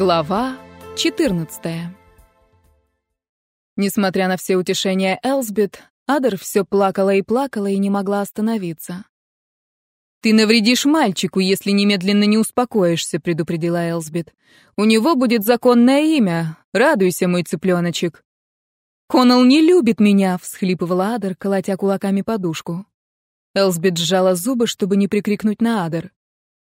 Глава 14 Несмотря на все утешения Элсбет, Адер все плакала и плакала и не могла остановиться. «Ты навредишь мальчику, если немедленно не успокоишься», — предупредила Элсбет. «У него будет законное имя. Радуйся, мой цыпленочек». «Коннелл не любит меня», — всхлипывала Адер, колотя кулаками подушку. Элсбет сжала зубы, чтобы не прикрикнуть на Адер.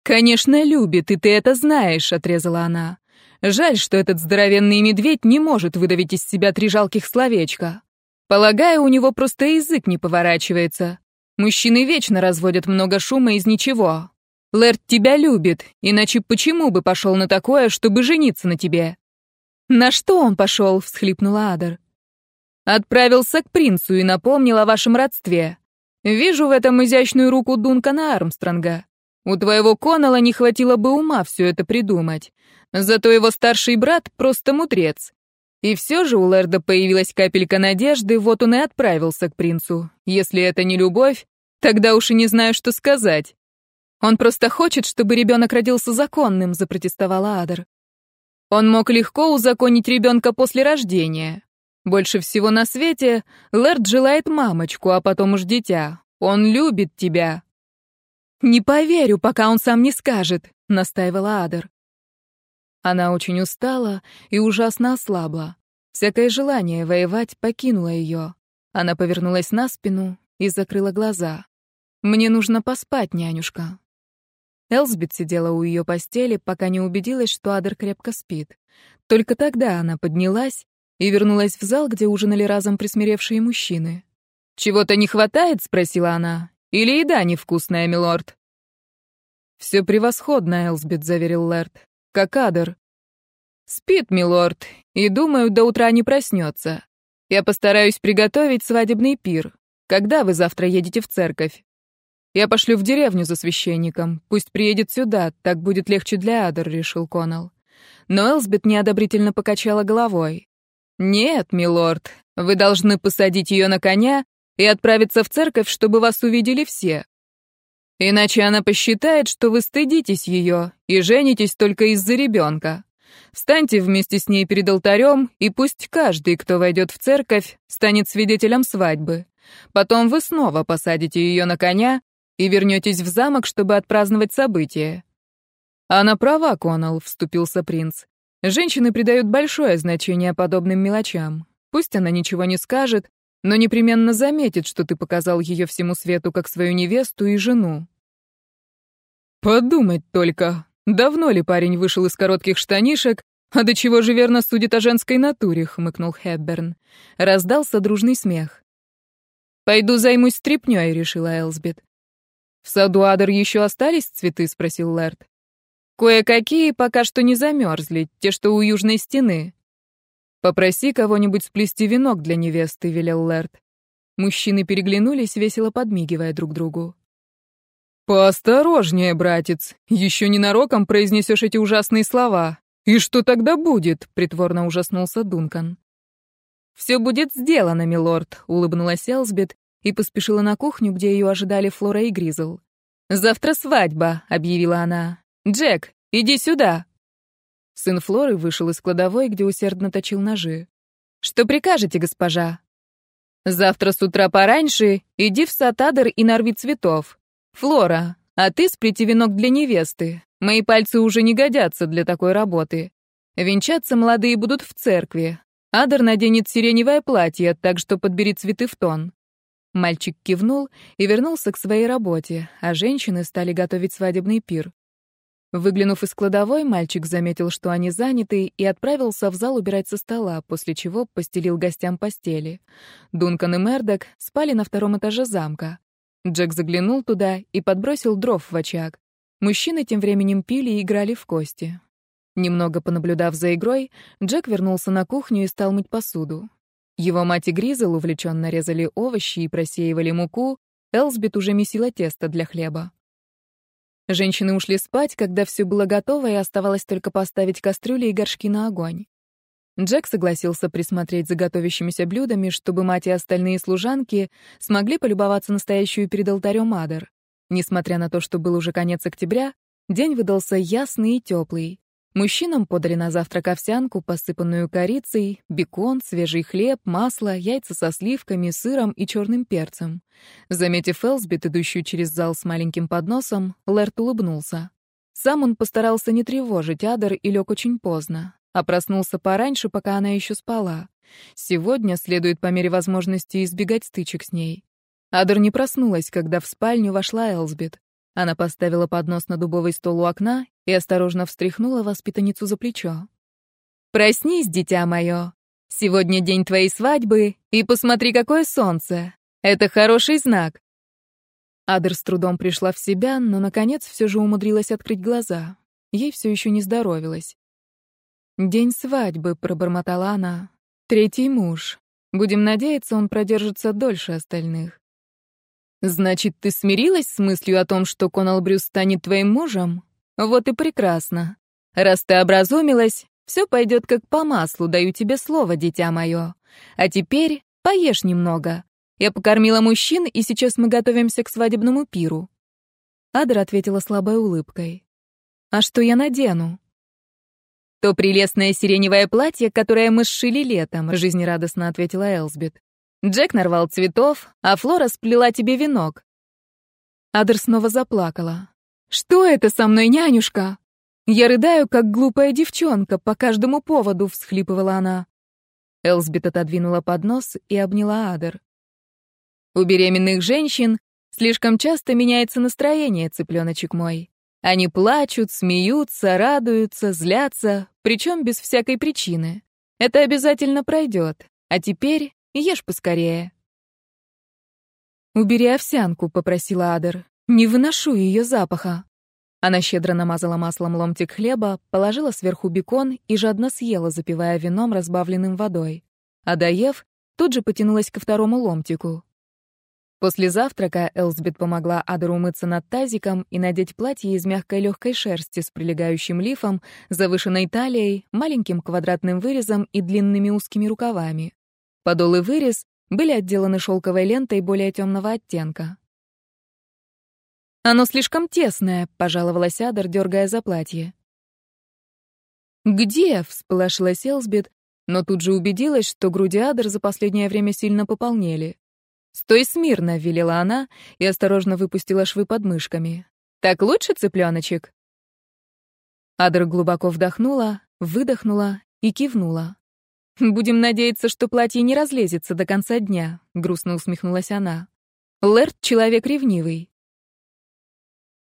«Конечно, любит, и ты это знаешь», — отрезала она. Жаль, что этот здоровенный медведь не может выдавить из себя три жалких словечка. Полагаю, у него просто язык не поворачивается. Мужчины вечно разводят много шума из ничего. Лэрд тебя любит, иначе почему бы пошел на такое, чтобы жениться на тебе? На что он пошел? всхлипнула Адер. Отправился к принцу и напомнил о вашем родстве. Вижу в этом изящную руку Дункана Армстронга. У твоего Коннелла не хватило бы ума все это придумать. Зато его старший брат просто мудрец. И все же у Лерда появилась капелька надежды, вот он и отправился к принцу. Если это не любовь, тогда уж и не знаю, что сказать. Он просто хочет, чтобы ребенок родился законным, запротестовала Адер. Он мог легко узаконить ребенка после рождения. Больше всего на свете Лэрд желает мамочку, а потом уж дитя. Он любит тебя. Не поверю, пока он сам не скажет, настаивала Адер. Она очень устала и ужасно ослабла. Всякое желание воевать покинуло ее. Она повернулась на спину и закрыла глаза. «Мне нужно поспать, нянюшка». Элсбет сидела у ее постели, пока не убедилась, что Адер крепко спит. Только тогда она поднялась и вернулась в зал, где ужинали разом присмиревшие мужчины. «Чего-то не хватает?» — спросила она. «Или еда невкусная, милорд?» «Все превосходно», — Элсбет заверил Лэрд как Адер. Спит, милорд, и, думаю, до утра не проснется. Я постараюсь приготовить свадебный пир. Когда вы завтра едете в церковь? Я пошлю в деревню за священником. Пусть приедет сюда, так будет легче для Адер, решил Коннелл. Но Элсбет неодобрительно покачала головой. «Нет, милорд, вы должны посадить ее на коня и отправиться в церковь, чтобы вас увидели все. Иначе она посчитает, что вы стыдитесь ее и женитесь только из-за ребенка. Встаньте вместе с ней перед алтарем, и пусть каждый, кто войдет в церковь, станет свидетелем свадьбы. Потом вы снова посадите ее на коня и вернетесь в замок, чтобы отпраздновать событие. Она права, Коннелл, вступился принц. Женщины придают большое значение подобным мелочам. Пусть она ничего не скажет, но непременно заметит, что ты показал ее всему свету как свою невесту и жену. Подумать только, давно ли парень вышел из коротких штанишек, а до чего же верно судит о женской натуре, хмыкнул Хепберн. Раздался дружный смех. Пойду займусь стряпнёй, решила Элсбет. В саду Адер еще остались цветы, спросил Лэрд. Кое-какие пока что не замерзли, те, что у южной стены. «Попроси кого-нибудь сплести венок для невесты», — велел Лэрд. Мужчины переглянулись, весело подмигивая друг другу. «Поосторожнее, братец, еще ненароком произнесешь эти ужасные слова. И что тогда будет?» — притворно ужаснулся Дункан. «Все будет сделано, милорд», — улыбнулась Элсбет и поспешила на кухню, где ее ожидали Флора и Гризл. «Завтра свадьба», — объявила она. «Джек, иди сюда». Сын Флоры вышел из кладовой, где усердно точил ножи. «Что прикажете, госпожа?» «Завтра с утра пораньше иди в сад Адер и нарви цветов. Флора, а ты сплети венок для невесты. Мои пальцы уже не годятся для такой работы. Венчаться молодые будут в церкви. Адер наденет сиреневое платье, так что подбери цветы в тон». Мальчик кивнул и вернулся к своей работе, а женщины стали готовить свадебный пир. Выглянув из кладовой, мальчик заметил, что они заняты, и отправился в зал убирать со стола, после чего постелил гостям постели. Дункан и Мердок спали на втором этаже замка. Джек заглянул туда и подбросил дров в очаг. Мужчины тем временем пили и играли в кости. Немного понаблюдав за игрой, Джек вернулся на кухню и стал мыть посуду. Его мать и Гризел увлеченно резали овощи и просеивали муку, Элсбет уже месила тесто для хлеба. Женщины ушли спать, когда все было готово, и оставалось только поставить кастрюли и горшки на огонь. Джек согласился присмотреть за готовящимися блюдами, чтобы мать и остальные служанки смогли полюбоваться настоящую перед алтарем Адер. Несмотря на то, что был уже конец октября, день выдался ясный и теплый. Мужчинам подали на завтрак овсянку, посыпанную корицей, бекон, свежий хлеб, масло, яйца со сливками, сыром и черным перцем. Заметив Элсбит, идущую через зал с маленьким подносом, Лэрт улыбнулся. Сам он постарался не тревожить Адер и лег очень поздно, а проснулся пораньше, пока она еще спала. Сегодня следует по мере возможности избегать стычек с ней. Адер не проснулась, когда в спальню вошла Элсбит. Она поставила поднос на дубовый стол у окна и осторожно встряхнула воспитанницу за плечо. «Проснись, дитя мое. Сегодня день твоей свадьбы, и посмотри, какое солнце. Это хороший знак». Адер с трудом пришла в себя, но, наконец, все же умудрилась открыть глаза. Ей все еще не здоровилось. «День свадьбы», — пробормотала она. «Третий муж. Будем надеяться, он продержится дольше остальных». «Значит, ты смирилась с мыслью о том, что Конал Брюс станет твоим мужем? Вот и прекрасно. Раз ты образумилась, все пойдет как по маслу, даю тебе слово, дитя мое. А теперь поешь немного. Я покормила мужчин, и сейчас мы готовимся к свадебному пиру». Адра ответила слабой улыбкой. «А что я надену?» «То прелестное сиреневое платье, которое мы сшили летом», — жизнерадостно ответила Элсбет. Джек нарвал цветов, а Флора сплела тебе венок. Адер снова заплакала. «Что это со мной, нянюшка?» «Я рыдаю, как глупая девчонка, по каждому поводу», — всхлипывала она. Элсбет отодвинула поднос и обняла Адер. «У беременных женщин слишком часто меняется настроение, цыпленочек мой. Они плачут, смеются, радуются, злятся, причем без всякой причины. Это обязательно пройдет. А теперь Ешь поскорее». «Убери овсянку», — попросила Адер. «Не выношу ее запаха». Она щедро намазала маслом ломтик хлеба, положила сверху бекон и жадно съела, запивая вином, разбавленным водой. А доев, тут же потянулась ко второму ломтику. После завтрака Элсбет помогла Адеру умыться над тазиком и надеть платье из мягкой легкой шерсти с прилегающим лифом, завышенной талией, маленьким квадратным вырезом и длинными узкими рукавами. Подол и вырез были отделаны шелковой лентой более темного оттенка. «Оно слишком тесное», — пожаловалась Адер, дергая за платье. «Где?» — всполошилась Элсбет, но тут же убедилась, что груди Адер за последнее время сильно пополнели. «Стой смирно», — велела она и осторожно выпустила швы под мышками. «Так лучше, цыпленочек?» Адер глубоко вдохнула, выдохнула и кивнула. «Будем надеяться, что платье не разлезется до конца дня», — грустно усмехнулась она. «Лэрд — человек ревнивый».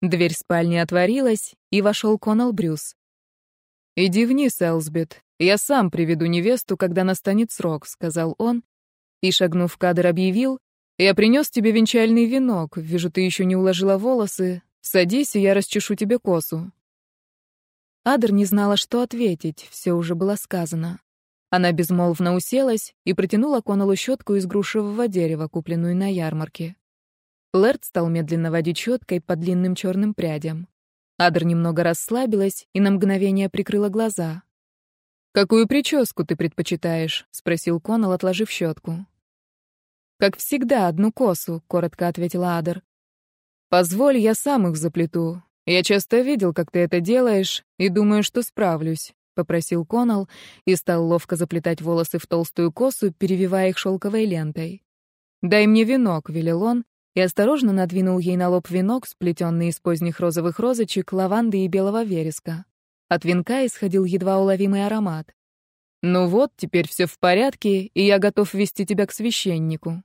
Дверь спальни отворилась, и вошел Конал Брюс. «Иди вниз, Элсбет. Я сам приведу невесту, когда настанет срок», — сказал он, и, шагнув в кадр, объявил, «Я принес тебе венчальный венок. Вижу, ты еще не уложила волосы. Садись, и я расчешу тебе косу». Адр не знала, что ответить, все уже было сказано. Она безмолвно уселась и протянула Коннеллу щетку из грушевого дерева, купленную на ярмарке. Лэрд стал медленно водить щеткой по длинным черным прядям. Адр немного расслабилась и на мгновение прикрыла глаза. «Какую прическу ты предпочитаешь?» — спросил Коннелл, отложив щетку. «Как всегда, одну косу», — коротко ответила Адр. «Позволь, я сам их заплету. Я часто видел, как ты это делаешь, и думаю, что справлюсь. — попросил Конал и стал ловко заплетать волосы в толстую косу, перевивая их шелковой лентой. «Дай мне венок», — велел он, и осторожно надвинул ей на лоб венок, сплетенный из поздних розовых розочек, лаванды и белого вереска. От венка исходил едва уловимый аромат. «Ну вот, теперь все в порядке, и я готов вести тебя к священнику».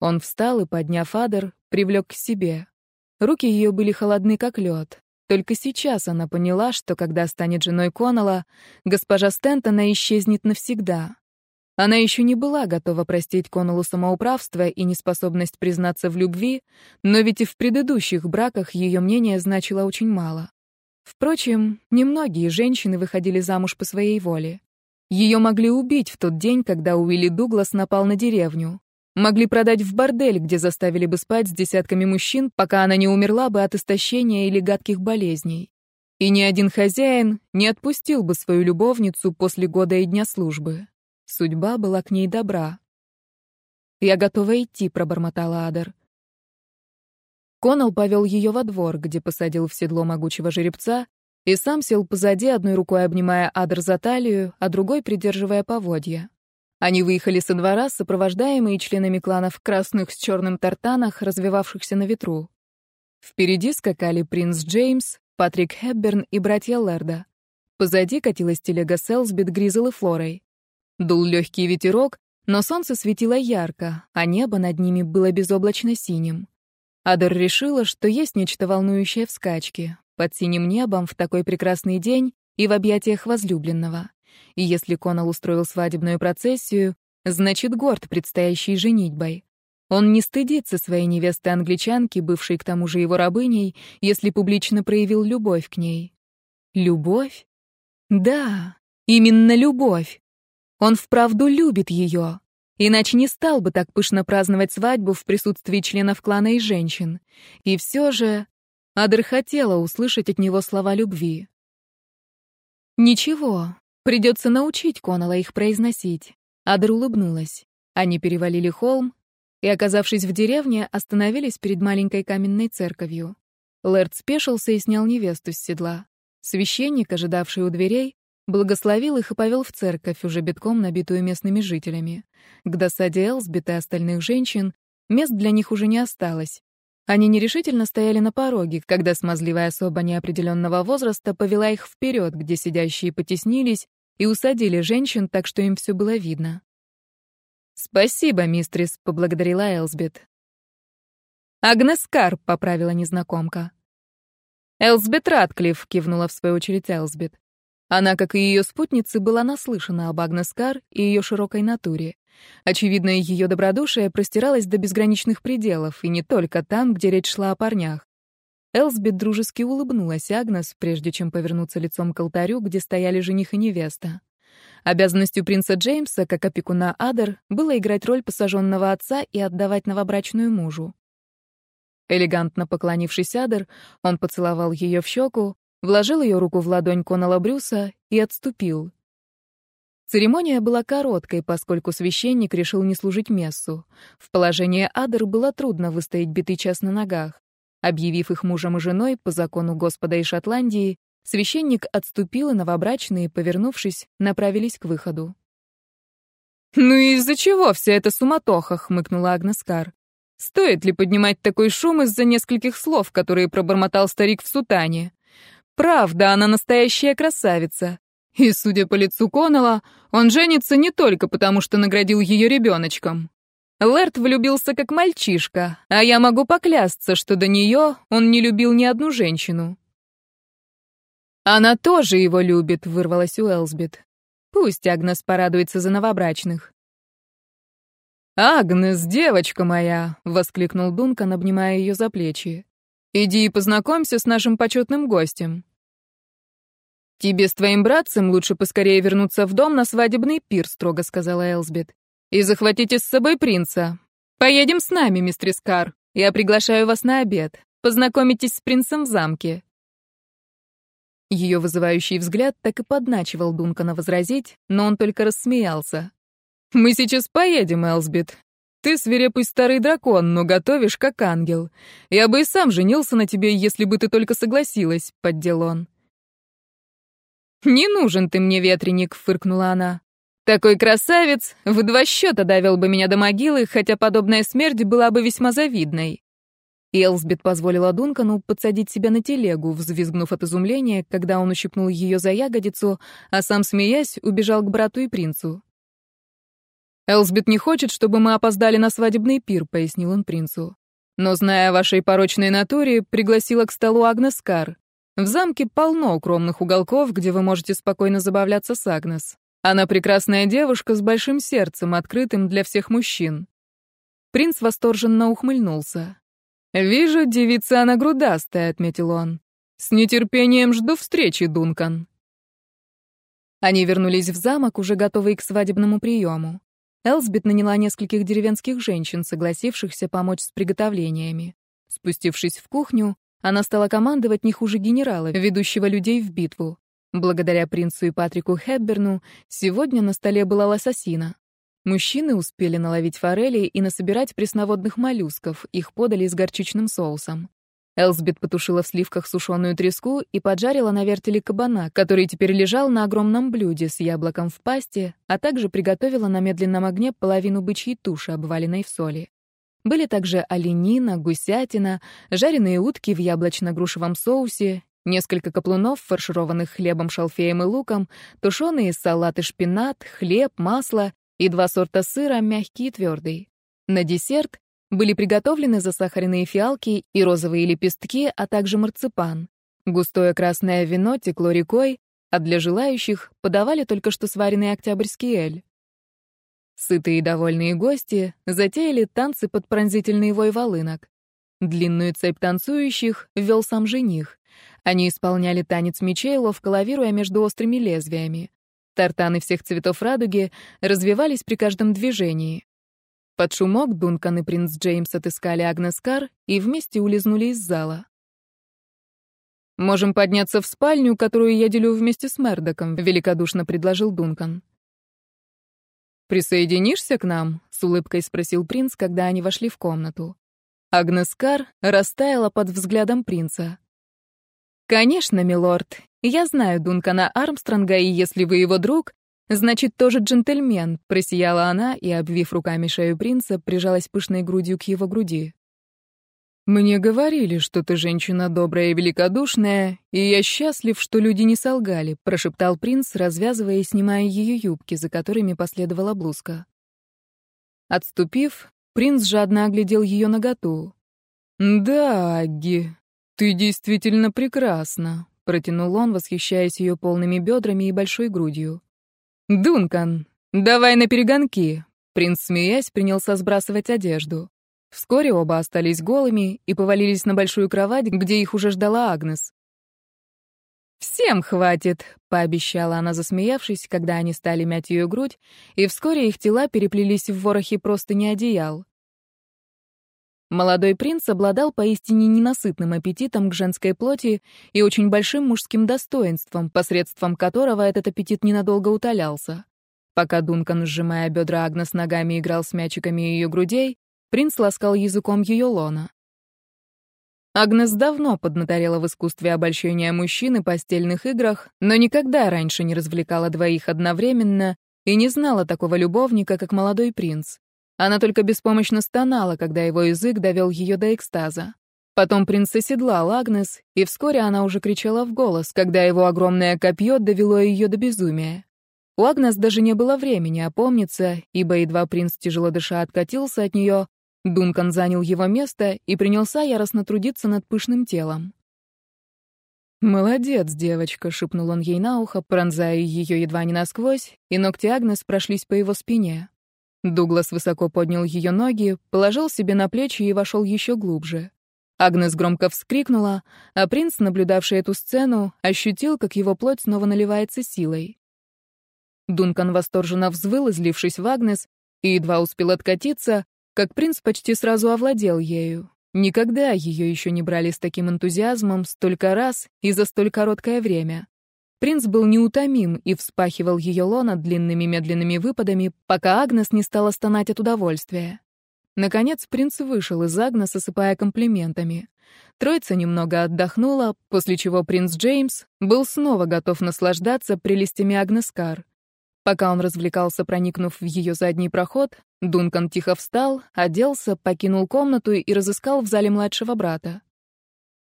Он встал и, подняв адер, привлек к себе. Руки ее были холодны, как лед. Только сейчас она поняла, что когда станет женой Коннелла, госпожа Стентона исчезнет навсегда. Она еще не была готова простить Коннеллу самоуправство и неспособность признаться в любви, но ведь и в предыдущих браках ее мнение значило очень мало. Впрочем, немногие женщины выходили замуж по своей воле. Ее могли убить в тот день, когда Уилли Дуглас напал на деревню. Могли продать в бордель, где заставили бы спать с десятками мужчин, пока она не умерла бы от истощения или гадких болезней. И ни один хозяин не отпустил бы свою любовницу после года и дня службы. Судьба была к ней добра. «Я готова идти», — пробормотала Адер. Конал повел ее во двор, где посадил в седло могучего жеребца и сам сел позади, одной рукой обнимая Адр за талию, а другой придерживая поводья. Они выехали со двора, сопровождаемые членами кланов красных с черным тартанах, развивавшихся на ветру. Впереди скакали принц Джеймс, Патрик Хепберн и братья Лерда. Позади катилась телега Селсбит, Гризел и Флорой. Дул легкий ветерок, но солнце светило ярко, а небо над ними было безоблачно синим. Адер решила, что есть нечто волнующее в скачке, под синим небом в такой прекрасный день и в объятиях возлюбленного. И если Конал устроил свадебную процессию, значит, горд предстоящей женитьбой. Он не стыдится своей невесты-англичанки, бывшей к тому же его рабыней, если публично проявил любовь к ней. Любовь? Да, именно любовь. Он вправду любит ее. Иначе не стал бы так пышно праздновать свадьбу в присутствии членов клана и женщин. И все же Адер хотела услышать от него слова любви. Ничего, Придется научить Конала их произносить. Адр улыбнулась. Они перевалили холм и, оказавшись в деревне, остановились перед маленькой каменной церковью. Лэрд спешился и снял невесту с седла. Священник, ожидавший у дверей, благословил их и повел в церковь, уже битком набитую местными жителями. К досаде Элсбит и остальных женщин мест для них уже не осталось. Они нерешительно стояли на пороге, когда смазливая особа неопределенного возраста повела их вперед, где сидящие потеснились, и усадили женщин так, что им все было видно. «Спасибо, мистрис», — поблагодарила Элсбет. «Агнес Кар», — поправила незнакомка. «Элсбет Ратклифф», — кивнула в свою очередь Элсбет. Она, как и ее спутницы, была наслышана об Агнес Кар и ее широкой натуре. Очевидно, ее добродушие простиралось до безграничных пределов, и не только там, где речь шла о парнях. Элсбет дружески улыбнулась Агнес, прежде чем повернуться лицом к алтарю, где стояли жених и невеста. Обязанностью принца Джеймса, как опекуна Адер, было играть роль посаженного отца и отдавать новобрачную мужу. Элегантно поклонившись Адер, он поцеловал ее в щеку, вложил ее руку в ладонь Конала Брюса и отступил. Церемония была короткой, поскольку священник решил не служить мессу. В положении Адер было трудно выстоять битый час на ногах. Объявив их мужем и женой по закону Господа и Шотландии, священник отступил, и новобрачные, повернувшись, направились к выходу. «Ну и из-за чего вся эта суматоха?» — хмыкнула Агнес Кар. «Стоит ли поднимать такой шум из-за нескольких слов, которые пробормотал старик в сутане? Правда, она настоящая красавица. И, судя по лицу Коннелла, он женится не только потому, что наградил ее ребеночком. Лэрд влюбился как мальчишка, а я могу поклясться, что до нее он не любил ни одну женщину. «Она тоже его любит», — вырвалась у Элсбет. «Пусть Агнес порадуется за новобрачных». «Агнес, девочка моя!» — воскликнул Дункан, обнимая ее за плечи. «Иди и познакомься с нашим почетным гостем». «Тебе с твоим братцем лучше поскорее вернуться в дом на свадебный пир», — строго сказала Элсбет. И захватите с собой принца. Поедем с нами, мистер Скар. Я приглашаю вас на обед. Познакомитесь с принцем в замке». Ее вызывающий взгляд так и подначивал Дункана возразить, но он только рассмеялся. «Мы сейчас поедем, Элсбит. Ты свирепый старый дракон, но готовишь как ангел. Я бы и сам женился на тебе, если бы ты только согласилась», — поддел он. «Не нужен ты мне, ветреник», — фыркнула она. Такой красавец в два счета довел бы меня до могилы, хотя подобная смерть была бы весьма завидной. Элсбет позволила Дункану подсадить себя на телегу, взвизгнув от изумления, когда он ущипнул ее за ягодицу, а сам, смеясь, убежал к брату и принцу. «Элсбет не хочет, чтобы мы опоздали на свадебный пир», — пояснил он принцу. «Но, зная о вашей порочной натуре, пригласила к столу Агнес Кар. В замке полно укромных уголков, где вы можете спокойно забавляться с Агнес. Она прекрасная девушка с большим сердцем, открытым для всех мужчин. Принц восторженно ухмыльнулся. «Вижу, девица она грудастая», — отметил он. «С нетерпением жду встречи, Дункан». Они вернулись в замок, уже готовые к свадебному приему. Элсбет наняла нескольких деревенских женщин, согласившихся помочь с приготовлениями. Спустившись в кухню, она стала командовать не хуже генерала, ведущего людей в битву. Благодаря принцу и Патрику Хепберну сегодня на столе была лососина. Мужчины успели наловить форели и насобирать пресноводных моллюсков, их подали с горчичным соусом. Элсбет потушила в сливках сушеную треску и поджарила на вертеле кабана, который теперь лежал на огромном блюде с яблоком в пасте, а также приготовила на медленном огне половину бычьей туши, обваленной в соли. Были также оленина, гусятина, жареные утки в яблочно-грушевом соусе, несколько каплунов, фаршированных хлебом, шалфеем и луком, тушеные салаты шпинат, хлеб, масло и два сорта сыра, мягкий и твердый. На десерт были приготовлены засахаренные фиалки и розовые лепестки, а также марципан. Густое красное вино текло рекой, а для желающих подавали только что сваренный октябрьский эль. Сытые и довольные гости затеяли танцы под пронзительный вой волынок. Длинную цепь танцующих вел сам жених. Они исполняли танец мечей, ловко лавируя между острыми лезвиями. Тартаны всех цветов радуги развивались при каждом движении. Под шумок Дункан и принц Джеймс отыскали Агнес Кар и вместе улизнули из зала. «Можем подняться в спальню, которую я делю вместе с Мердоком», — великодушно предложил Дункан. «Присоединишься к нам?» — с улыбкой спросил принц, когда они вошли в комнату. Агнес Кар растаяла под взглядом принца. «Конечно, милорд. Я знаю Дункана Армстронга, и если вы его друг, «Значит, тоже джентльмен», — просияла она и, обвив руками шею принца, прижалась пышной грудью к его груди. «Мне говорили, что ты женщина добрая и великодушная, и я счастлив, что люди не солгали», — прошептал принц, развязывая и снимая ее юбки, за которыми последовала блузка. Отступив, принц жадно оглядел ее наготу. «Да, Агги, ты действительно прекрасна», — протянул он, восхищаясь ее полными бедрами и большой грудью. «Дункан, давай на перегонки!» Принц, смеясь, принялся сбрасывать одежду. Вскоре оба остались голыми и повалились на большую кровать, где их уже ждала Агнес. «Всем хватит», — пообещала она, засмеявшись, когда они стали мять ее грудь, и вскоре их тела переплелись в ворохе простыни одеял. Молодой принц обладал поистине ненасытным аппетитом к женской плоти и очень большим мужским достоинством, посредством которого этот аппетит ненадолго утолялся. Пока Дункан, сжимая бедра Агнес ногами, играл с мячиками ее грудей, принц ласкал языком ее лона. Агнес давно поднаторела в искусстве обольщения мужчин и постельных играх, но никогда раньше не развлекала двоих одновременно и не знала такого любовника, как молодой принц. Она только беспомощно стонала, когда его язык довел ее до экстаза. Потом принц оседлал Агнес, и вскоре она уже кричала в голос, когда его огромное копье довело ее до безумия. У Агнес даже не было времени опомниться, ибо едва принц тяжело дыша откатился от нее, Дункан занял его место и принялся яростно трудиться над пышным телом. «Молодец, девочка», — шепнул он ей на ухо, пронзая ее едва не насквозь, и ногти Агнес прошлись по его спине. Дуглас высоко поднял ее ноги, положил себе на плечи и вошел еще глубже. Агнес громко вскрикнула, а принц, наблюдавший эту сцену, ощутил, как его плоть снова наливается силой. Дункан восторженно взвыл, излившись в Агнес, и едва успел откатиться, как принц почти сразу овладел ею. Никогда ее еще не брали с таким энтузиазмом столько раз и за столь короткое время. Принц был неутомим и вспахивал ее лона длинными медленными выпадами, пока Агнес не стала стонать от удовольствия. Наконец принц вышел из Агнес, осыпая комплиментами. Троица немного отдохнула, после чего принц Джеймс был снова готов наслаждаться прелестями Агнес Кар. Пока он развлекался, проникнув в ее задний проход, Дункан тихо встал, оделся, покинул комнату и разыскал в зале младшего брата.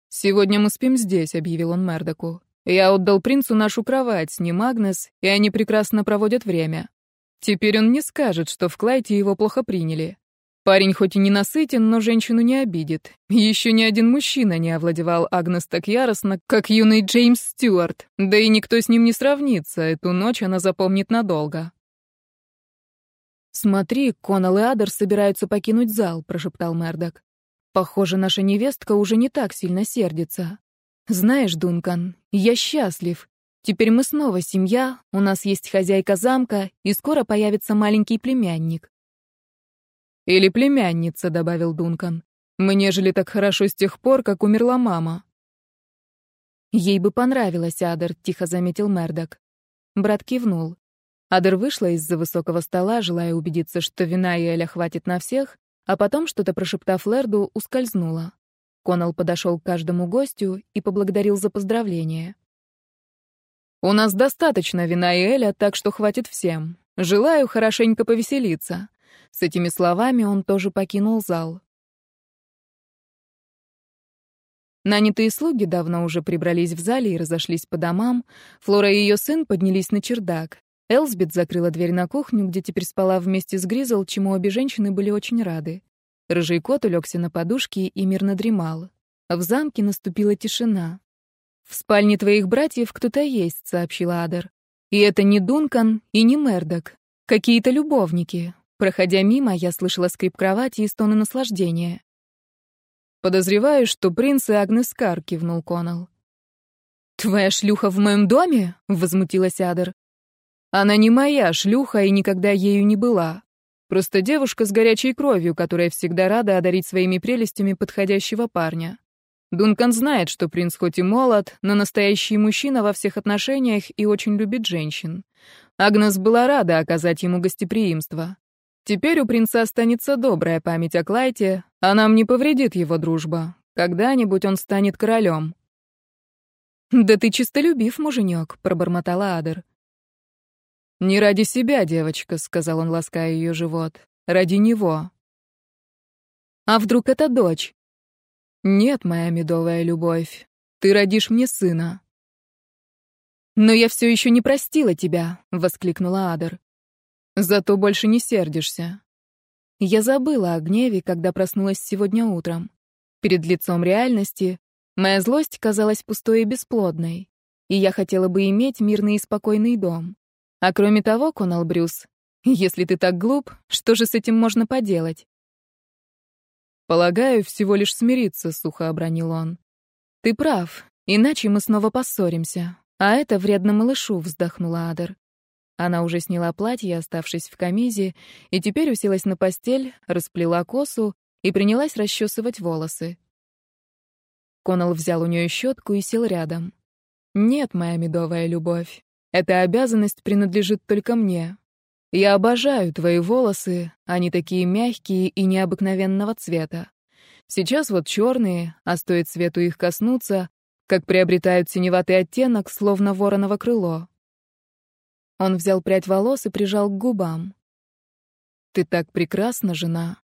«Сегодня мы спим здесь», — объявил он Мердоку. Я отдал принцу нашу кровать с ним Агнес, и они прекрасно проводят время. Теперь он не скажет, что в Клайте его плохо приняли. Парень хоть и не насытен, но женщину не обидит. Еще ни один мужчина не овладевал Агнес так яростно, как юный Джеймс Стюарт. Да и никто с ним не сравнится, эту ночь она запомнит надолго. «Смотри, Коннелл и Адер собираются покинуть зал», — прошептал Мердок. «Похоже, наша невестка уже не так сильно сердится». «Знаешь, Дункан, я счастлив. Теперь мы снова семья, у нас есть хозяйка замка, и скоро появится маленький племянник». «Или племянница», — добавил Дункан. «Мы жили так хорошо с тех пор, как умерла мама». «Ей бы понравилось, Адер», — тихо заметил Мердок. Брат кивнул. Адер вышла из-за высокого стола, желая убедиться, что вина и Эля хватит на всех, а потом, что-то прошептав Лерду, ускользнула. Конал подошел к каждому гостю и поблагодарил за поздравление. «У нас достаточно вина и эля, так что хватит всем. Желаю хорошенько повеселиться». С этими словами он тоже покинул зал. Нанятые слуги давно уже прибрались в зале и разошлись по домам. Флора и ее сын поднялись на чердак. Элсбет закрыла дверь на кухню, где теперь спала вместе с Гризл, чему обе женщины были очень рады. Рыжий кот улегся на подушке и мирно дремал. В замке наступила тишина. «В спальне твоих братьев кто-то есть», — сообщила Адер. «И это не Дункан и не Мердок. Какие-то любовники. Проходя мимо, я слышала скрип кровати и стоны наслаждения. «Подозреваю, что принц и Агнес Кар», — кивнул Коннелл. «Твоя шлюха в моем доме?» — возмутилась Адер. «Она не моя шлюха и никогда ею не была. Просто девушка с горячей кровью, которая всегда рада одарить своими прелестями подходящего парня. Дункан знает, что принц хоть и молод, но настоящий мужчина во всех отношениях и очень любит женщин. Агнес была рада оказать ему гостеприимство. Теперь у принца останется добрая память о Клайте, а нам не повредит его дружба. Когда-нибудь он станет королем. «Да ты чистолюбив, муженек», — пробормотала Адер. «Не ради себя, девочка», — сказал он, лаская ее живот. «Ради него». «А вдруг это дочь?» «Нет, моя медовая любовь. Ты родишь мне сына». «Но я все еще не простила тебя», — воскликнула Адер. Зато больше не сердишься. Я забыла о гневе, когда проснулась сегодня утром. Перед лицом реальности моя злость казалась пустой и бесплодной, и я хотела бы иметь мирный и спокойный дом. А кроме того, Конал Брюс, если ты так глуп, что же с этим можно поделать? «Полагаю, всего лишь смириться», — сухо обронил он. «Ты прав, иначе мы снова поссоримся. А это вредно малышу», — вздохнула Адер. Она уже сняла платье, оставшись в камизе, и теперь уселась на постель, расплела косу и принялась расчесывать волосы. Конал взял у нее щетку и сел рядом. «Нет, моя медовая любовь, эта обязанность принадлежит только мне. Я обожаю твои волосы, они такие мягкие и необыкновенного цвета. Сейчас вот черные, а стоит свету их коснуться, как приобретают синеватый оттенок, словно вороново крыло. Он взял прядь волос и прижал к губам. «Ты так прекрасна, жена!»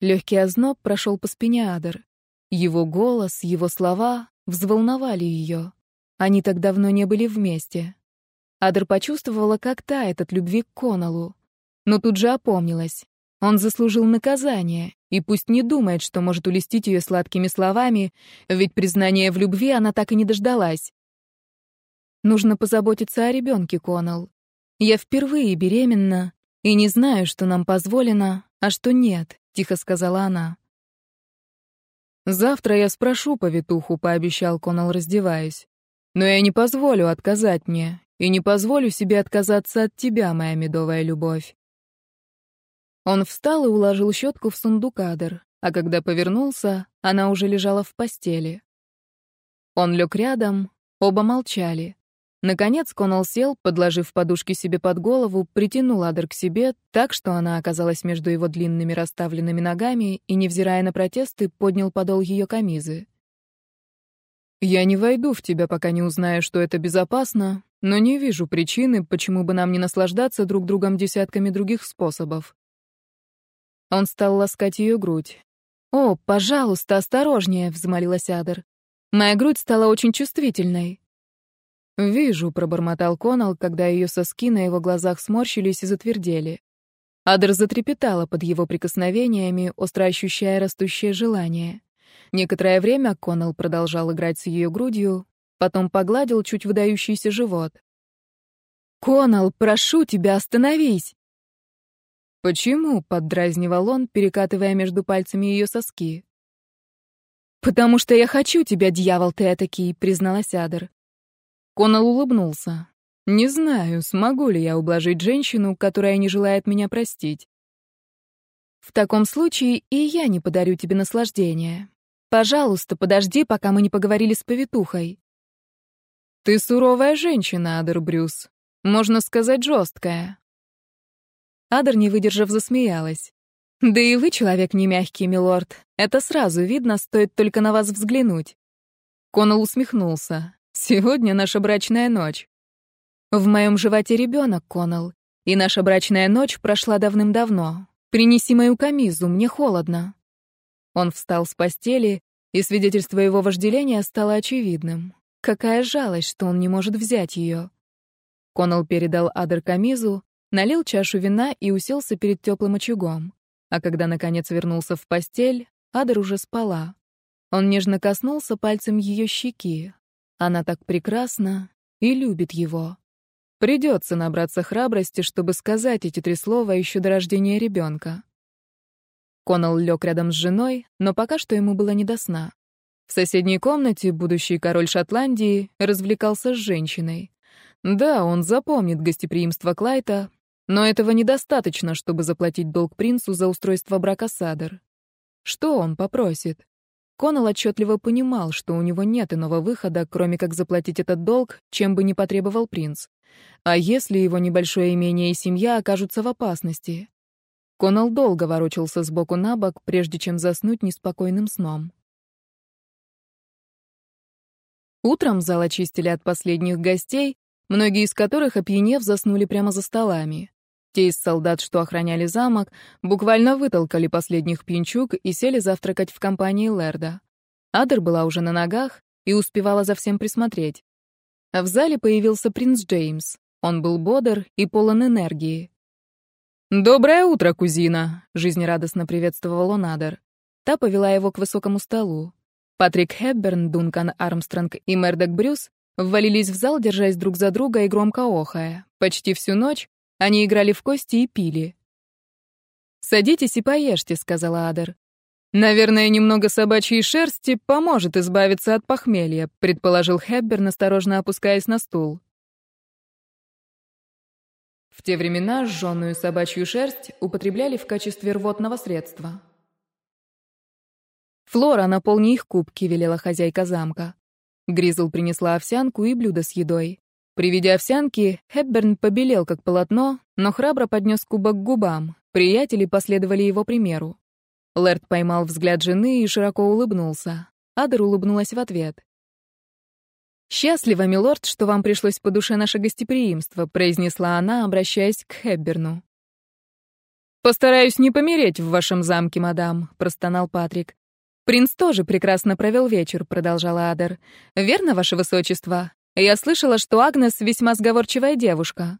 Легкий озноб прошел по спине Адер. Его голос, его слова взволновали ее. Они так давно не были вместе. Адер почувствовала, как тает от любви к Коналу. Но тут же опомнилась. Он заслужил наказание, и пусть не думает, что может улестить ее сладкими словами, ведь признания в любви она так и не дождалась. Нужно позаботиться о ребенке, Конал. Я впервые беременна и не знаю, что нам позволено, а что нет, тихо сказала она. Завтра я спрошу повитуху, пообещал Конал, раздеваясь. Но я не позволю отказать мне и не позволю себе отказаться от тебя, моя медовая любовь. Он встал и уложил щетку в сундук Адер, а когда повернулся, она уже лежала в постели. Он лег рядом, оба молчали. Наконец Коннелл сел, подложив подушки себе под голову, притянул Адер к себе так, что она оказалась между его длинными расставленными ногами и, невзирая на протесты, поднял подол ее камизы. «Я не войду в тебя, пока не узнаю, что это безопасно, но не вижу причины, почему бы нам не наслаждаться друг другом десятками других способов». Он стал ласкать ее грудь. «О, пожалуйста, осторожнее!» — взмолилась Адер. «Моя грудь стала очень чувствительной». «Вижу», — пробормотал Конал, когда ее соски на его глазах сморщились и затвердели. Адер затрепетала под его прикосновениями, остро ощущая растущее желание. Некоторое время Конал продолжал играть с ее грудью, потом погладил чуть выдающийся живот. «Конал, прошу тебя, остановись!» «Почему?» — поддразнивал он, перекатывая между пальцами ее соски. «Потому что я хочу тебя, дьявол ты этакий», — призналась Адер. Конал улыбнулся. «Не знаю, смогу ли я ублажить женщину, которая не желает меня простить. В таком случае и я не подарю тебе наслаждения. Пожалуйста, подожди, пока мы не поговорили с повитухой». «Ты суровая женщина, Адер Брюс. Можно сказать, жесткая». Адер, не выдержав, засмеялась. Да и вы человек не мягкий, милорд. Это сразу видно, стоит только на вас взглянуть. Коннелл усмехнулся. Сегодня наша брачная ночь. В моем животе ребенок, Коннелл, и наша брачная ночь прошла давным-давно. Принеси мою камизу, мне холодно. Он встал с постели, и свидетельство его вожделения стало очевидным. Какая жалость, что он не может взять ее. Коннелл передал Адер камизу, налил чашу вина и уселся перед теплым очагом. А когда, наконец, вернулся в постель, Адер уже спала. Он нежно коснулся пальцем ее щеки. Она так прекрасна и любит его. Придется набраться храбрости, чтобы сказать эти три слова еще до рождения ребенка. Коннелл лег рядом с женой, но пока что ему было не до сна. В соседней комнате будущий король Шотландии развлекался с женщиной. Да, он запомнит гостеприимство Клайта, но этого недостаточно, чтобы заплатить долг принцу за устройство брака Садер. Что он попросит? Коннелл отчетливо понимал, что у него нет иного выхода, кроме как заплатить этот долг, чем бы ни потребовал принц. А если его небольшое имение и семья окажутся в опасности? Коннелл долго ворочался сбоку на бок, прежде чем заснуть неспокойным сном. Утром зал очистили от последних гостей, многие из которых, опьянев, заснули прямо за столами. Те из солдат, что охраняли замок, буквально вытолкали последних пьянчуг и сели завтракать в компании Лерда. Адер была уже на ногах и успевала за всем присмотреть. В зале появился принц Джеймс. Он был бодр и полон энергии. «Доброе утро, кузина!» — жизнерадостно приветствовал он Адер. Та повела его к высокому столу. Патрик Хепберн, Дункан Армстронг и Мердок Брюс ввалились в зал, держась друг за друга и громко охая. Почти всю ночь они играли в кости и пили. «Садитесь и поешьте», — сказала Адер. «Наверное, немного собачьей шерсти поможет избавиться от похмелья», — предположил Хепберн, осторожно опускаясь на стул. В те времена сжённую собачью шерсть употребляли в качестве рвотного средства. «Флора, наполни их кубки», — велела хозяйка замка. Гризл принесла овсянку и блюдо с едой. При виде овсянки Хепберн побелел как полотно, но храбро поднес кубок к губам. Приятели последовали его примеру. Лэрд поймал взгляд жены и широко улыбнулся. Адер улыбнулась в ответ. «Счастлива, милорд, что вам пришлось по душе наше гостеприимство», произнесла она, обращаясь к Хепберну. «Постараюсь не помереть в вашем замке, мадам», — простонал Патрик. «Принц тоже прекрасно провел вечер», — продолжала Адер. «Верно, ваше высочество? Я слышала, что Агнес весьма сговорчивая девушка».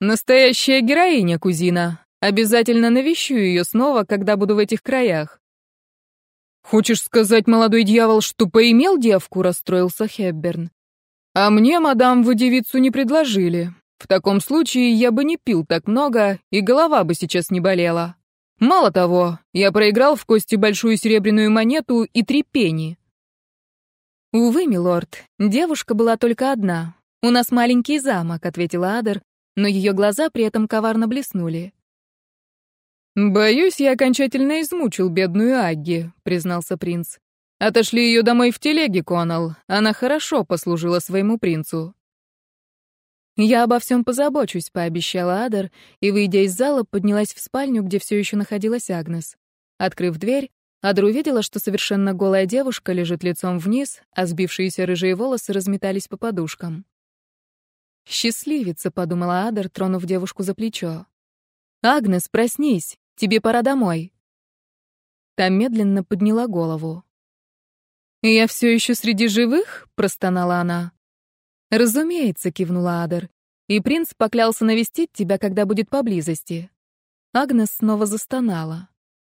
«Настоящая героиня, кузина. Обязательно навещу ее снова, когда буду в этих краях». «Хочешь сказать, молодой дьявол, что поимел девку?» — расстроился Хепберн. «А мне, мадам, вы девицу не предложили. В таком случае я бы не пил так много, и голова бы сейчас не болела. Мало того, я проиграл в кости большую серебряную монету и три пени». «Увы, милорд, девушка была только одна. У нас маленький замок», — ответила Адер, но ее глаза при этом коварно блеснули. «Боюсь, я окончательно измучил бедную Агги», — признался принц. «Отошли ее домой в телеге, Конал. Она хорошо послужила своему принцу». «Я обо всем позабочусь», — пообещала Адер, и, выйдя из зала, поднялась в спальню, где все еще находилась Агнес. Открыв дверь, Адер увидела, что совершенно голая девушка лежит лицом вниз, а сбившиеся рыжие волосы разметались по подушкам. «Счастливица», — подумала Адер, тронув девушку за плечо. «Агнес, проснись, тебе пора домой». Та медленно подняла голову. «Я все еще среди живых?» — простонала она. «Разумеется», — кивнула Адер. «И принц поклялся навестить тебя, когда будет поблизости». Агнес снова застонала.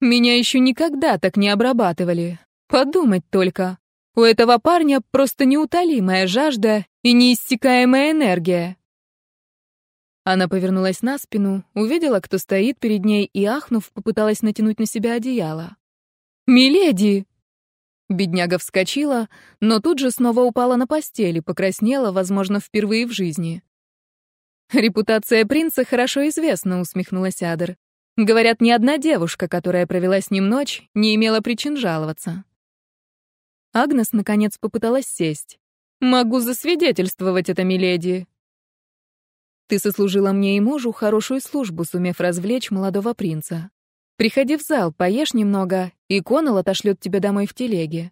Меня еще никогда так не обрабатывали. Подумать только. У этого парня просто неутолимая жажда и неиссякаемая энергия. Она повернулась на спину, увидела, кто стоит перед ней, и, ахнув, попыталась натянуть на себя одеяло. «Миледи!» Бедняга вскочила, но тут же снова упала на постели, покраснела, возможно, впервые в жизни. «Репутация принца хорошо известна», — усмехнулась Адер. Говорят, ни одна девушка, которая провела с ним ночь, не имела причин жаловаться. Агнес, наконец, попыталась сесть. «Могу засвидетельствовать это, миледи». «Ты сослужила мне и мужу хорошую службу, сумев развлечь молодого принца. Приходи в зал, поешь немного, и Коннелл отошлет тебя домой в телеге».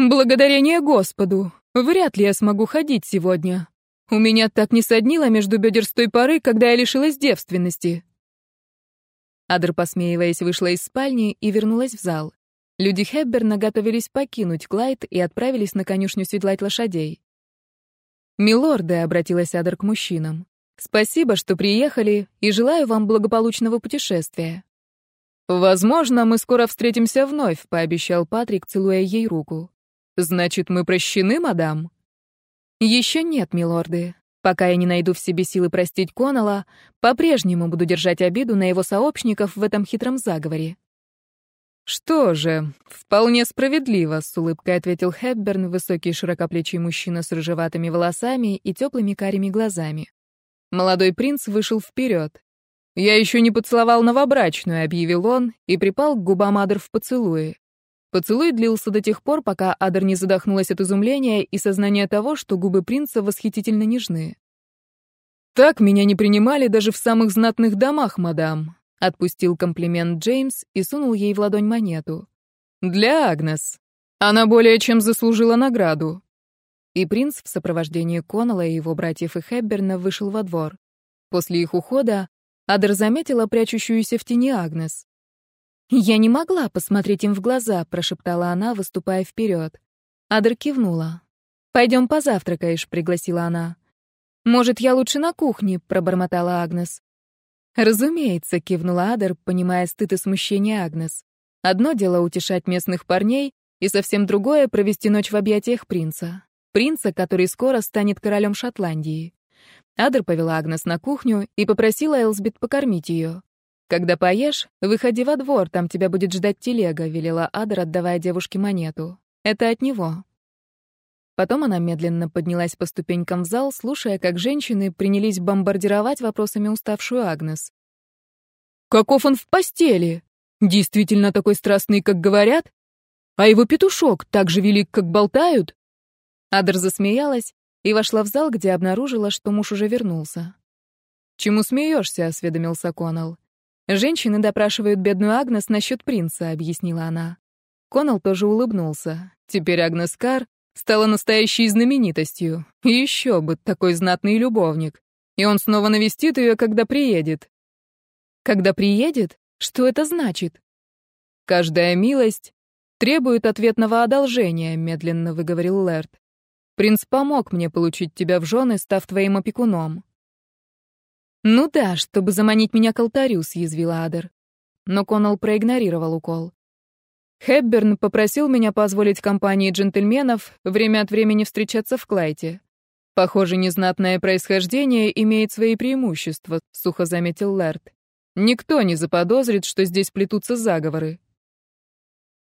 «Благодарение Господу! Вряд ли я смогу ходить сегодня. У меня так не соднило между бедер с той поры, когда я лишилась девственности». Адр, посмеиваясь, вышла из спальни и вернулась в зал. Люди Хепберна готовились покинуть Клайд и отправились на конюшню седлать лошадей. «Милорды», — обратилась Адр к мужчинам, — «спасибо, что приехали, и желаю вам благополучного путешествия». «Возможно, мы скоро встретимся вновь», — пообещал Патрик, целуя ей руку. «Значит, мы прощены, мадам?» «Еще нет, милорды. Пока я не найду в себе силы простить Коннелла, по-прежнему буду держать обиду на его сообщников в этом хитром заговоре». «Что же, вполне справедливо», — с улыбкой ответил Хепберн, высокий широкоплечий мужчина с рыжеватыми волосами и теплыми карими глазами. Молодой принц вышел вперед. «Я еще не поцеловал новобрачную», — объявил он, и припал к губам Адр в поцелуе. Поцелуй длился до тех пор, пока Адр не задохнулась от изумления и сознания того, что губы принца восхитительно нежны. «Так меня не принимали даже в самых знатных домах, мадам», Отпустил комплимент Джеймс и сунул ей в ладонь монету. «Для Агнес. Она более чем заслужила награду». И принц в сопровождении Коннелла и его братьев и Хэбберна вышел во двор. После их ухода Адер заметила прячущуюся в тени Агнес. «Я не могла посмотреть им в глаза», — прошептала она, выступая вперед. Адер кивнула. «Пойдем позавтракаешь», — пригласила она. «Может, я лучше на кухне», — пробормотала Агнес. «Разумеется», — кивнула Адер, понимая стыд и смущение Агнес. «Одно дело утешать местных парней, и совсем другое — провести ночь в объятиях принца. Принца, который скоро станет королем Шотландии». Адер повела Агнес на кухню и попросила Элсбит покормить ее. «Когда поешь, выходи во двор, там тебя будет ждать телега», — велела Адер, отдавая девушке монету. «Это от него». Потом она медленно поднялась по ступенькам в зал, слушая, как женщины принялись бомбардировать вопросами уставшую Агнес. «Каков он в постели? Действительно такой страстный, как говорят? А его петушок так же велик, как болтают?» Адр засмеялась и вошла в зал, где обнаружила, что муж уже вернулся. «Чему смеешься?» — осведомился Коннелл. «Женщины допрашивают бедную Агнес насчет принца», — объяснила она. Коннелл тоже улыбнулся. Теперь Агнес Кар стала настоящей знаменитостью. Еще бы, такой знатный любовник. И он снова навестит ее, когда приедет. Когда приедет? Что это значит? Каждая милость требует ответного одолжения, медленно выговорил Лэрд. Принц помог мне получить тебя в жены, став твоим опекуном. Ну да, чтобы заманить меня к алтарю, съязвила Адер. Но Коннелл проигнорировал укол. Хэбберн попросил меня позволить компании джентльменов время от времени встречаться в Клайте. Похоже, незнатное происхождение имеет свои преимущества, сухо заметил Лэрд. Никто не заподозрит, что здесь плетутся заговоры.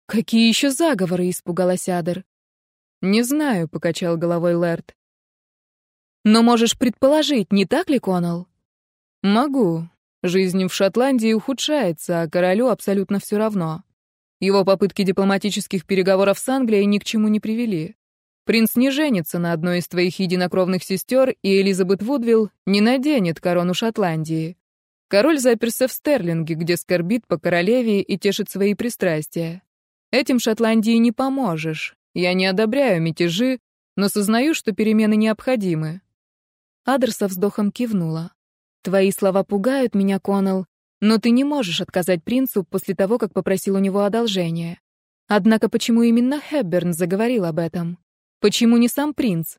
Какие еще заговоры? испугалась Адер. Не знаю, покачал головой Лэрд. Но можешь предположить, не так ли, Коннелл? Могу. Жизнь в Шотландии ухудшается, а королю абсолютно все равно. Его попытки дипломатических переговоров с Англией ни к чему не привели. Принц не женится на одной из твоих единокровных сестер, и Элизабет Вудвилл не наденет корону Шотландии. Король заперся в Стерлинге, где скорбит по королеве и тешит свои пристрастия. Этим Шотландии не поможешь. Я не одобряю мятежи, но сознаю, что перемены необходимы. Адр со вздохом кивнула. «Твои слова пугают меня, Коннелл, но ты не можешь отказать принцу после того, как попросил у него одолжение. Однако почему именно Хэбберн заговорил об этом? Почему не сам принц?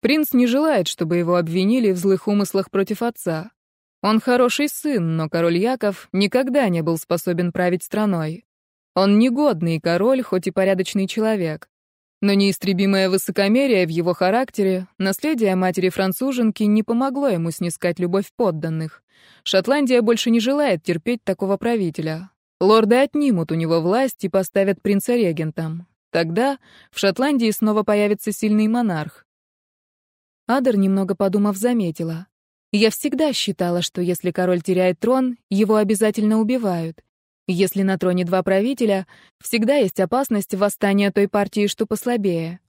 Принц не желает, чтобы его обвинили в злых умыслах против отца. Он хороший сын, но король Яков никогда не был способен править страной. Он негодный король, хоть и порядочный человек. Но неистребимое высокомерие в его характере, наследие матери-француженки не помогло ему снискать любовь подданных. Шотландия больше не желает терпеть такого правителя. Лорды отнимут у него власть и поставят принца регентом. Тогда в Шотландии снова появится сильный монарх. Адер, немного подумав, заметила. «Я всегда считала, что если король теряет трон, его обязательно убивают. Если на троне два правителя, всегда есть опасность восстания той партии, что послабее.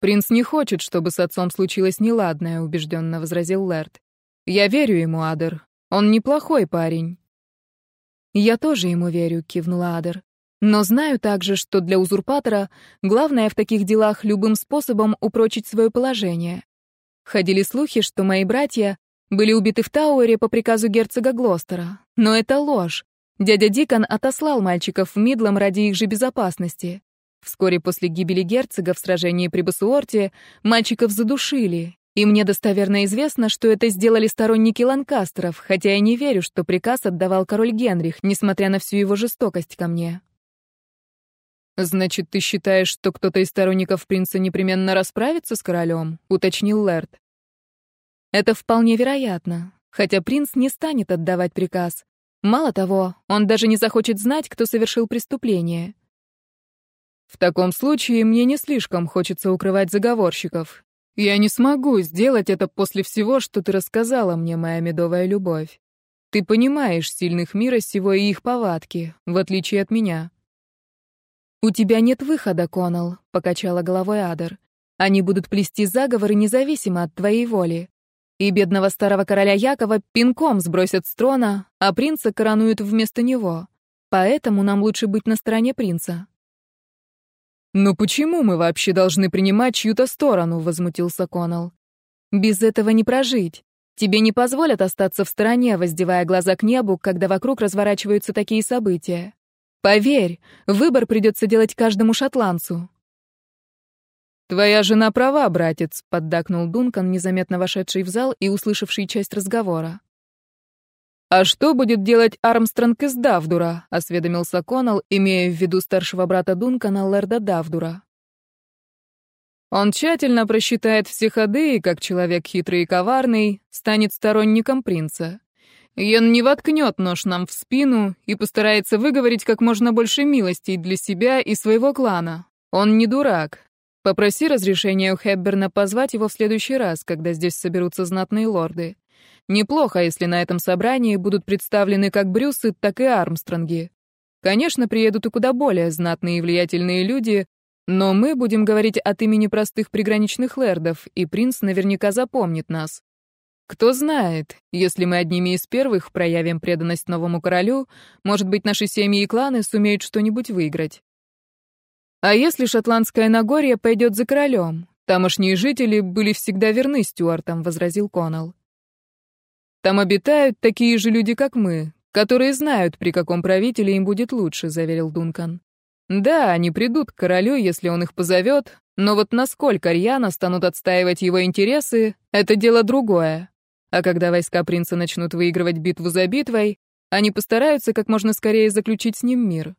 «Принц не хочет, чтобы с отцом случилось неладное», — убежденно возразил Лэрд. «Я верю ему, Адер. Он неплохой парень. «Я тоже ему верю», — кивнула Адер. «Но знаю также, что для узурпатора главное в таких делах любым способом упрочить свое положение. Ходили слухи, что мои братья были убиты в Тауэре по приказу герцога Глостера. Но это ложь. Дядя Дикон отослал мальчиков в Мидлом ради их же безопасности. Вскоре после гибели герцога в сражении при Басуорте мальчиков задушили, и мне достоверно известно, что это сделали сторонники Ланкастеров, хотя я не верю, что приказ отдавал король Генрих, несмотря на всю его жестокость ко мне. «Значит, ты считаешь, что кто-то из сторонников принца непременно расправится с королем?» — уточнил Лэрд. «Это вполне вероятно, хотя принц не станет отдавать приказ. Мало того, он даже не захочет знать, кто совершил преступление. В таком случае мне не слишком хочется укрывать заговорщиков. Я не смогу сделать это после всего, что ты рассказала мне, моя медовая любовь. Ты понимаешь сильных мира сего и их повадки, в отличие от меня. «У тебя нет выхода, Конал», — покачала головой Адер. «Они будут плести заговоры независимо от твоей воли. И бедного старого короля Якова пинком сбросят с трона, а принца коронуют вместо него. Поэтому нам лучше быть на стороне принца». «Но почему мы вообще должны принимать чью-то сторону?» — возмутился Коннелл. «Без этого не прожить. Тебе не позволят остаться в стороне, воздевая глаза к небу, когда вокруг разворачиваются такие события. Поверь, выбор придется делать каждому шотландцу». «Твоя жена права, братец», — поддакнул Дункан, незаметно вошедший в зал и услышавший часть разговора. «А что будет делать Армстронг из Давдура?» — осведомился Коннелл, имея в виду старшего брата Дункана, Лерда Давдура. Он тщательно просчитает все ходы и, как человек хитрый и коварный, станет сторонником принца. Йен не воткнет нож нам в спину и постарается выговорить как можно больше милостей для себя и своего клана. Он не дурак. Попроси разрешения у Хепберна позвать его в следующий раз, когда здесь соберутся знатные лорды. Неплохо, если на этом собрании будут представлены как Брюсы, так и Армстронги. Конечно, приедут и куда более знатные и влиятельные люди, но мы будем говорить от имени простых приграничных лэрдов, и принц наверняка запомнит нас. Кто знает, если мы одними из первых проявим преданность новому королю, может быть, наши семьи и кланы сумеют что-нибудь выиграть. А если шотландское Нагорье пойдет за королем? Тамошние жители были всегда верны Стюартам, возразил Коннелл. Там обитают такие же люди, как мы, которые знают, при каком правителе им будет лучше», — заверил Дункан. «Да, они придут к королю, если он их позовет, но вот насколько рьяно станут отстаивать его интересы — это дело другое. А когда войска принца начнут выигрывать битву за битвой, они постараются как можно скорее заключить с ним мир».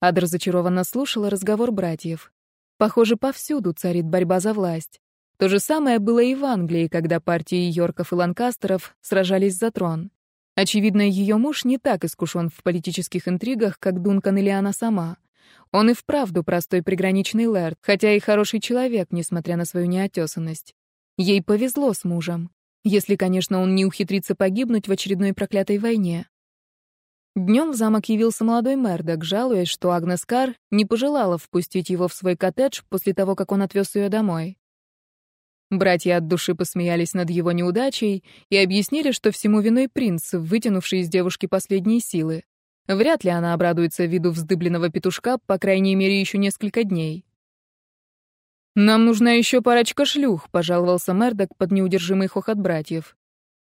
Адр зачарованно слушала разговор братьев. Похоже, повсюду царит борьба за власть. То же самое было и в Англии, когда партии Йорков и Ланкастеров сражались за трон. Очевидно, ее муж не так искушен в политических интригах, как Дункан или она сама. Он и вправду простой приграничный лэрд, хотя и хороший человек, несмотря на свою неотесанность. Ей повезло с мужем. Если, конечно, он не ухитрится погибнуть в очередной проклятой войне. Днем в замок явился молодой Мердок, жалуясь, что Агнес Кар не пожелала впустить его в свой коттедж после того, как он отвез ее домой. Братья от души посмеялись над его неудачей и объяснили, что всему виной принц, вытянувший из девушки последние силы. Вряд ли она обрадуется виду вздыбленного петушка, по крайней мере, еще несколько дней. «Нам нужна еще парочка шлюх», — пожаловался Мердок под неудержимый хохот братьев.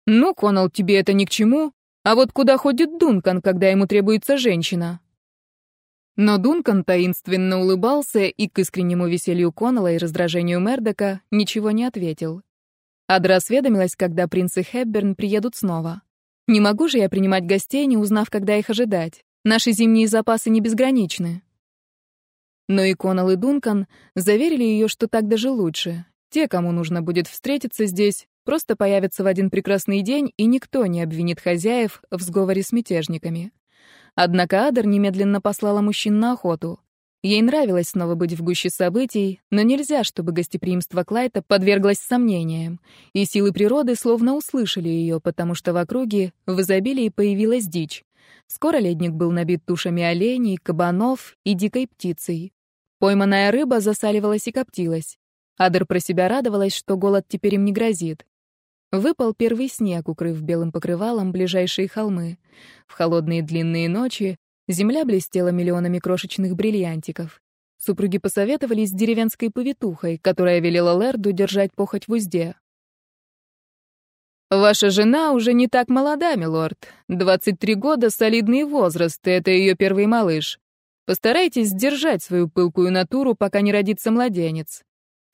«Ну, Конал, тебе это ни к чему. А вот куда ходит Дункан, когда ему требуется женщина?» Но Дункан таинственно улыбался и к искреннему веселью Коннелла и раздражению Мердока ничего не ответил. Адра осведомилась, когда принц и Хепберн приедут снова. «Не могу же я принимать гостей, не узнав, когда их ожидать. Наши зимние запасы не безграничны». Но и Коннелл и Дункан заверили ее, что так даже лучше. Те, кому нужно будет встретиться здесь, просто появятся в один прекрасный день, и никто не обвинит хозяев в сговоре с мятежниками. Однако Адер немедленно послала мужчин на охоту. Ей нравилось снова быть в гуще событий, но нельзя, чтобы гостеприимство Клайта подверглось сомнениям, и силы природы словно услышали ее, потому что в округе в изобилии появилась дичь. Скоро ледник был набит тушами оленей, кабанов и дикой птицей. Пойманная рыба засаливалась и коптилась. Адер про себя радовалась, что голод теперь им не грозит. Выпал первый снег, укрыв белым покрывалом ближайшие холмы. В холодные длинные ночи земля блестела миллионами крошечных бриллиантиков. Супруги посоветовались с деревенской повитухой, которая велела Лерду держать похоть в узде. «Ваша жена уже не так молода, милорд. 23 года — солидный возраст, и это ее первый малыш. Постарайтесь сдержать свою пылкую натуру, пока не родится младенец.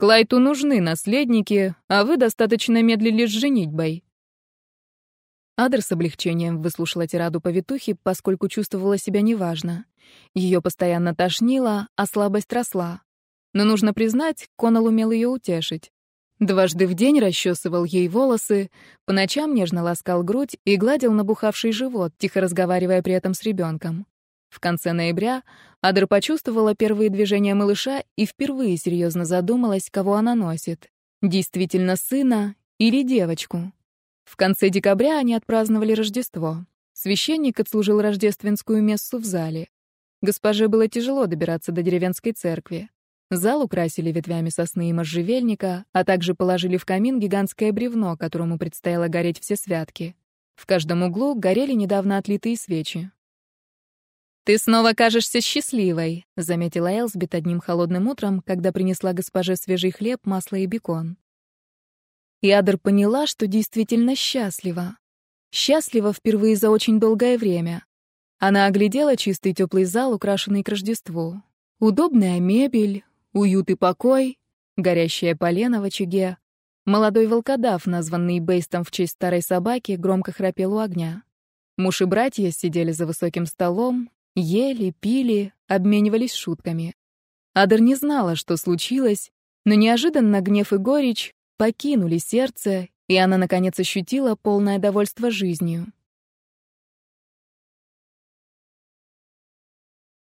Клайту нужны наследники, а вы достаточно медлили с женитьбой». Адер с облегчением выслушала тираду повитухи, поскольку чувствовала себя неважно. Ее постоянно тошнило, а слабость росла. Но нужно признать, Конал умел ее утешить. Дважды в день расчесывал ей волосы, по ночам нежно ласкал грудь и гладил набухавший живот, тихо разговаривая при этом с ребенком. В конце ноября Адр почувствовала первые движения малыша и впервые серьезно задумалась, кого она носит. Действительно сына или девочку. В конце декабря они отпраздновали Рождество. Священник отслужил рождественскую мессу в зале. Госпоже было тяжело добираться до деревенской церкви. Зал украсили ветвями сосны и можжевельника, а также положили в камин гигантское бревно, которому предстояло гореть все святки. В каждом углу горели недавно отлитые свечи. «Ты снова кажешься счастливой», — заметила Элсбит одним холодным утром, когда принесла госпоже свежий хлеб, масло и бекон. И Адер поняла, что действительно счастлива. Счастлива впервые за очень долгое время. Она оглядела чистый теплый зал, украшенный к Рождеству. Удобная мебель, Уют и покой, горящее полено в очаге. Молодой волкодав, названный Бейстом в честь старой собаки, громко храпел у огня. Муж и братья сидели за высоким столом, ели, пили, обменивались шутками. Адер не знала, что случилось, но неожиданно гнев и горечь покинули сердце, и она, наконец, ощутила полное довольство жизнью.